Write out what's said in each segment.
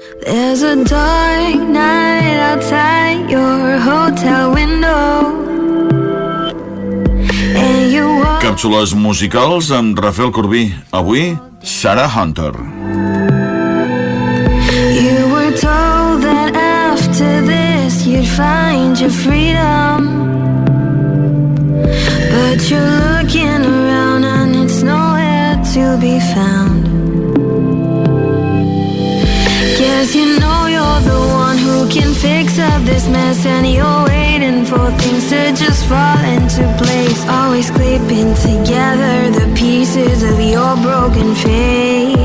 There's a dark night outside your hotel window. And you walk Càpsules musicals amb Rafael Corbí. Avui, Sarah Hunter. You were told that after this you'd find your freedom. But you're looking around and it's nowhere to be found. This mess and you're waiting for things to just fall into place. Always clipping together the pieces of your broken fate.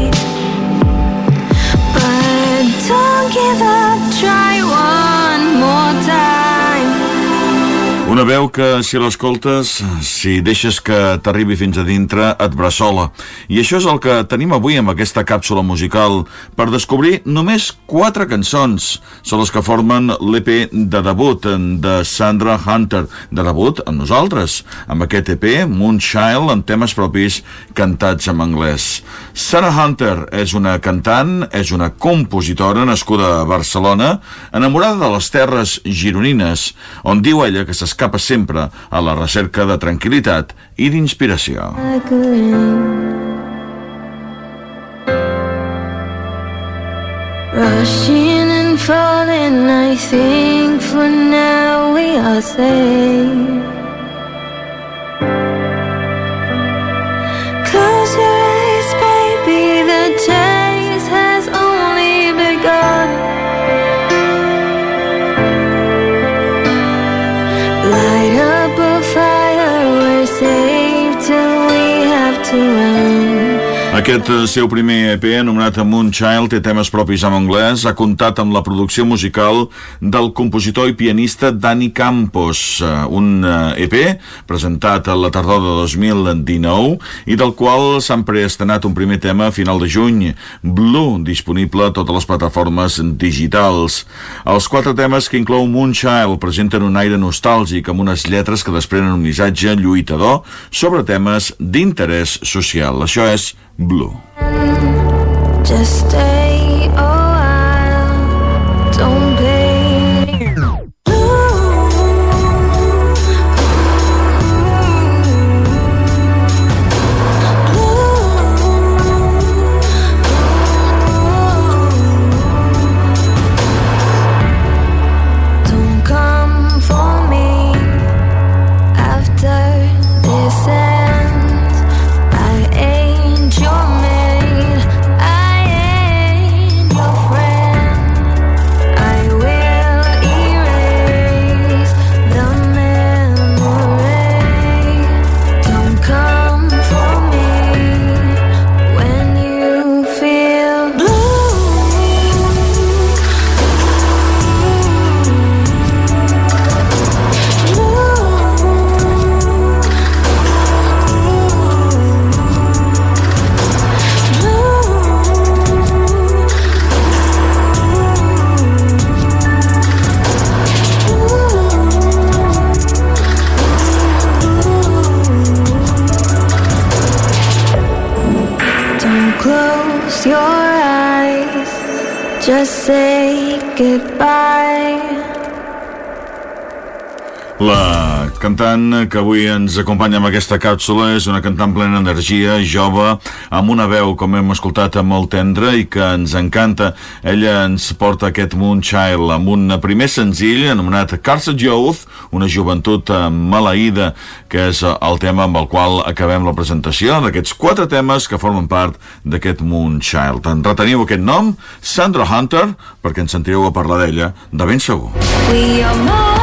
Una veu que, si l'escoltes, si deixes que t'arribi fins a dintre, et bressola. I això és el que tenim avui amb aquesta càpsula musical per descobrir només quatre cançons. Són les que formen l'EP de debut de Sandra Hunter. De debut amb nosaltres, amb aquest EP, Moonchild, amb temes propis cantats en anglès. Sarah Hunter és una cantant, és una compositora nascuda a Barcelona, enamorada de les terres gironines, on diu ella que s'escapa sempre a la recerca de tranquil·litat i d'inspiració. a. Rushing and falling, I think for now we are safe. Aquest eh, seu primer EP, anomenat Moonchild, té temes propis en anglès, ha comptat amb la producció musical del compositor i pianista Dani Campos, eh, un eh, EP presentat a la tardor de 2019 i del qual s'han preestrenat un primer tema a final de juny, Blue, disponible a totes les plataformes digitals. Els quatre temes que inclou Moonchild presenten un aire nostàlgic amb unes lletres que desprenen un missatge lluitador sobre temes d'interès social. Això és Blue. Just goodbye. La cantant que avui ens acompanya amb aquesta càpsula és una cantant plena d'energia, jove, amb una veu, com hem escoltat, molt tendra i que ens encanta. Ella ens porta aquest Moonchild amb un primer senzill anomenat Carsa Youth, una joventut maleïda, que és el tema amb el qual acabem la presentació d'aquests quatre temes que formen part d'aquest Moonchild. En reteniu aquest nom, Sandra Hunter, perquè ens sentireu a parlar d'ella de ben segur. We are miles